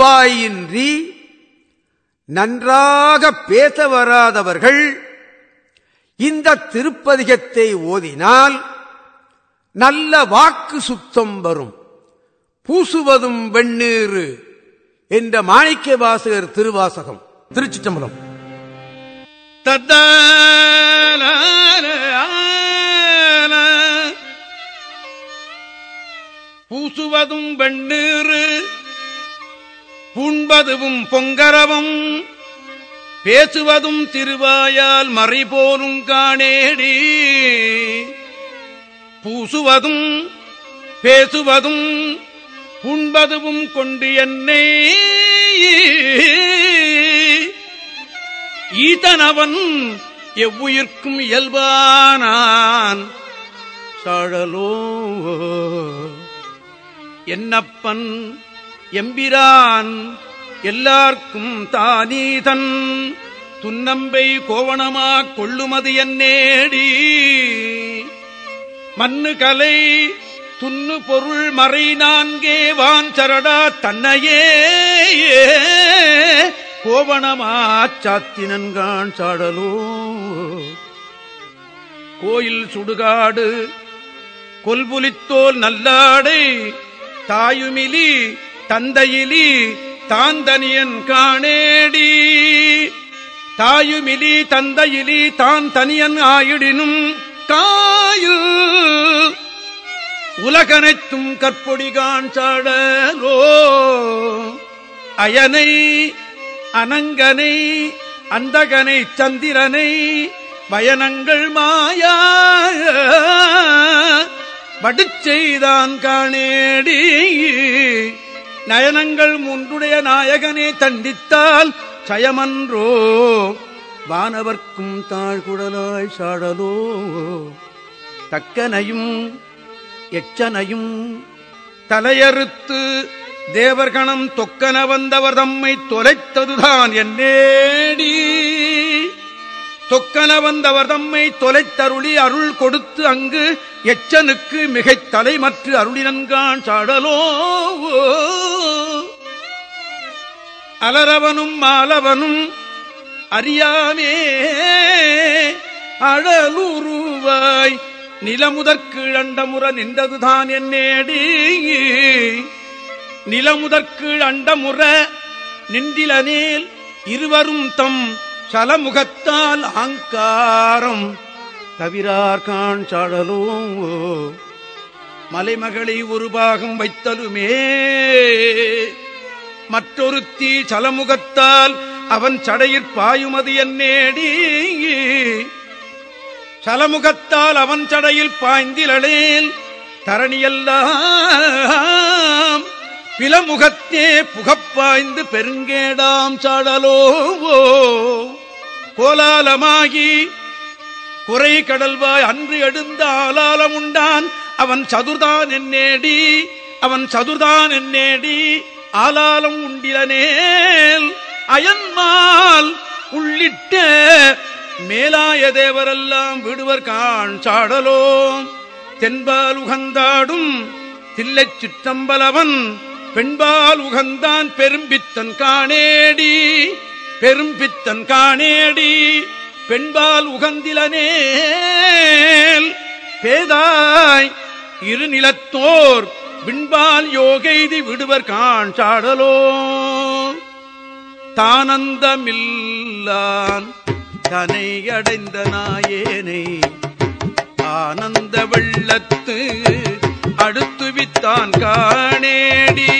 ஊசுவாயின்றி நன்றாக பேச வராதவர்கள் இந்த திருப்பதிகத்தை ஓதினால் நல்ல வாக்கு சுத்தம் வரும். பூசுவதும் வெண்ணீரு என்ற மாணிக்க வாசகர் திருவாசகம் திருச்சிட்டம்பலம் பூசுவதும் வெண்ணீரு புண்பதுவும் பொங்கரவும் பேசுவதும் திருவாயால் மறைபோலும் காணேடி. பூசுவதும் பேசுவதும் புண்பதுவும் கொண்டு என்னை ஈதனவன் எவ்வுயிர்க்கும் இயல்பானான். சாழலோ என்னப்பன் எம்பிரான் எல்லார்க்கும் தானீதன். துன்னம்பை கோவணமாக் கொள்ளுமது என்னேடி மண்ணு கலை துண்ணு பொருள் மறை நான்கே வான் சரடா தன்னையே. கோவணமாச்சாத்தினன்கான் சாடலோ. கோயில் சுடுகாடு கொல்புலித்தோல் நல்லாடை தாயுமிலி தந்தையிலி தாந்தனியன் காணேடி. தாயுமிலி தந்தையிலி தான் தனியன் ஆயிடினும் காயில் உலகனைத்தும் கற்பொடிகான் சாடலோ. அயனை அனங்கனை அந்தகனை சந்திரனை பயனங்கள் மாயா. வடுச்செய்தான் காணேடி. நயனங்கள் முன்றுடைய நாயகனே தண்டித்தால் சயமன்றோ. வானவர்க்கும் தாழ்குடலாய் சாடலோ. தக்கனையும் எச்சனையும் தலையறுத்து தேவர்கணம் தொக்கன வந்தவர் தம்மை தொலைத்ததுதான் என்னேடி. தொக்கன வந்தவர் தம்மை தொலைத்தருளி அருள் கொடுத்து அங்கு எச்சனுக்கு மிகைத் தலைமற்று அருளினன்கான் சாடலோ. அலரவனும் மாலவனும் அறியாமே. அழலுருவாய். நிலமுதற்கிழண்டமுற நின்றதுதான் என்னேடி நிலமுதற்கு அண்டமுற நின்றிலனேல் இருவரும் தம் சலமுகத்தால் ஆங்காரம். தவிரார்கான் சாடலோ மலைமகளை ஒரு பாகம் வைத்தலுமே. மற்றொருத்தி சலமுகத்தால் அவன் சடையிற் பாயுமது என்னேடி சலமுகத்தால் அவன் சடையில் பாய்ந்திலேல் தரணியெல்லாம். பிலமுகத்தே புகப்பாய்ந்து பெருங்கேடாம் சாடலோவோ கோலாலமாகி குறை கடல்வாய் அன்று எழுந்த ஆலாலம் உண்டான் அவன் சதுர்தான் என்னேடி அவன் சதுர்தான் என்னேடி ஆலாலம் உண்டிலனேல் அயன்மால் உள்ளிட்ட மேலாய தேவரெல்லாம் விடுவர் காண் சாடலோ. தென்பால் உகந்தாடும் தில்லைச் சிற்றம்பலவன் பெண்பால் உகந்தான் பெரும்பித்தன் காணேடி பெரும்பித்தன் காணேடி. பெண்பால் உகந்திலனேல் பேதாய் இருநிலத்தோர் விண்பால் யோகைதி விடுவர் காண் சாடலோ தானந்தமில்லான் தனை அடைந்த நாயேனை ஆனந்த வெள்ளத்து அடுத்து வித்தான் காணேடி.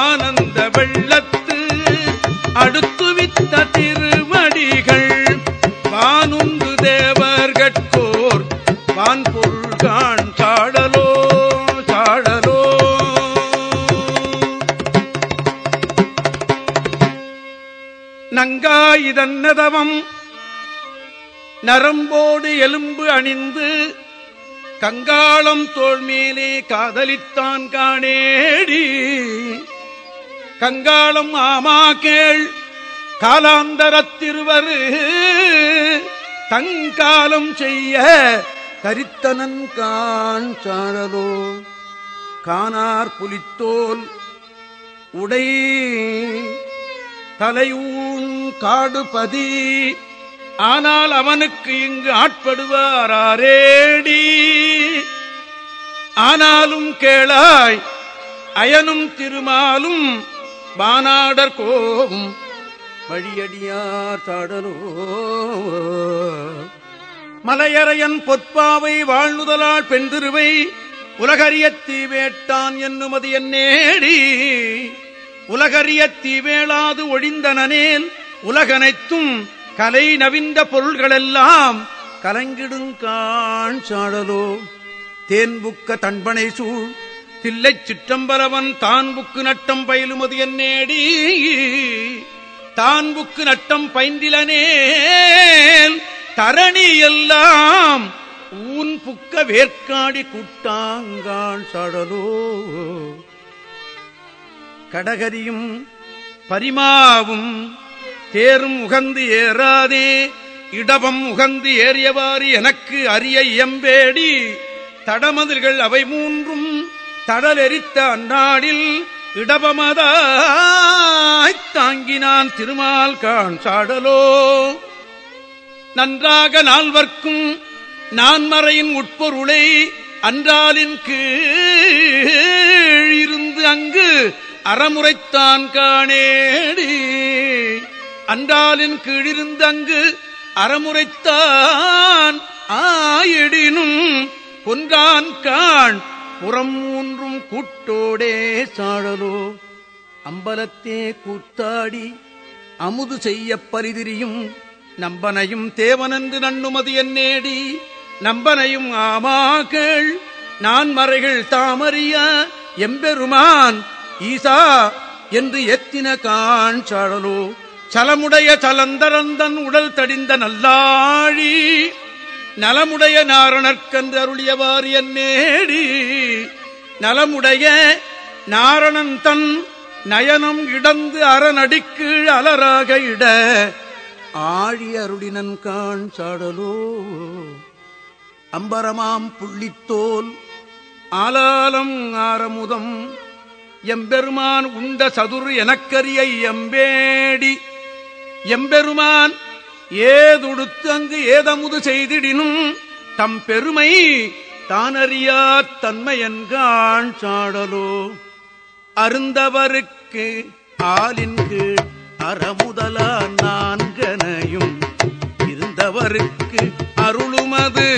ஆனந்த வெள்ளத்து அடுத்து வித்த திருமடிகள் நங்காயுதன்னதவம் நரம்போடு எலும்பு அணிந்து கங்காளம் தோள் மேலே காதலித்தான் காணேடி. கங்காளம் ஆமா கேள் காலாந்தரத்திருவரு தங்காலம் செய்ய கரித்தனன் காண் சாழலோ காணார் புலித்தோல் உடை தலையூன் காடுபதி. ஆனால் அவனுக்கு இங்கு ஆட்படுவாரேடி ஆனாலும் கேளாய் அயனும் திருமாலும் பானாடர் கோவும். வழியடியார் தாடலோ. மலையரையன் பொற்பாவை வாழ்நுதலால் பெண்திருவை உலகறிய தீவேட்டான் என்னுமது என்னேடி. உலகறிய தீவேளாது ஒழிந்தனேன் உலகனைத்தும் கலை நவிந்த பொருள்களெல்லாம் கலங்கிடுங்கான் சாடலோ. தேன்புக்க தன்பனை சூழ் தில்லை சிற்றம்பலவன் தான்புக்கு நட்டம் பயிலுமது என்னேடி தான்புக்கு நட்டம் பைந்திலனேல் தரணி எல்லாம் ஊன் புக்க வேர்க்காடி கூட்டாங்கான் சாடலோ. கடகரியும் பரிமாவும் தேரும் உகந்து ஏறாதே இடபம் உகந்து ஏறியவாறு எனக்கு அரிய இயம்பேடி தடமதில்கள் அவை மூன்றும் தடலெரித்த அந்நாடில் இடபமதாய்த் தாங்கினான் திருமால் கான் சாடலோ. நன்றாக நால்வர்க்கும் நான்மறையின் உட்பொருளை அன்றாலின் கீழ் இருந்து அங்கு அறமுறைத்தான் காணேடி. அன்றாலின் கீழிருந்து அங்கு அறமுறைத்தான் ஆயிடினும் கொன்றான் காண் புறம் மூன்றும் கூட்டோடே சாழலோ. அம்பலத்தே கூத்தாடி அமுது செய்ய பரிதிரியும் நம்பனையும் தேவனென்று நண்ணுமதி என்னேடி நம்பனையும் ஆமாக்கள் நான் மறைகள் தாமறிய எம்பெருமான் ஈசா என்று எத்தின காண் சாழலோ. சலமுடைய சலந்தரந்தன் உடல் தடிந்த நல்லாழி நலமுடைய நாரணற்கன்று அருளியவாறு என்னேடி நலமுடைய நாரணன் தன் நயனம் இடந்து அறநடிக்கீழ் அலராக இட ஆழி அருளினன் காண் சாடலோ. அம்பரமாம் புள்ளித்தோல் ஆலாலம் ஆரமுதம் எம்பெருமான் உண்ட சதுர் எனக்கரிய எம்பேடி எம்பெருமான் ஏதுடுத்து அங்கு ஏதமுது செய்திடினும் தம் பெருமை தானறியா தன்மையன்கான் சாடலோ. அருந்தவருக்கு ஆலின் கீழ் அறமுதலா நான்கனையும் இருந்தவருக்கு அருளுமது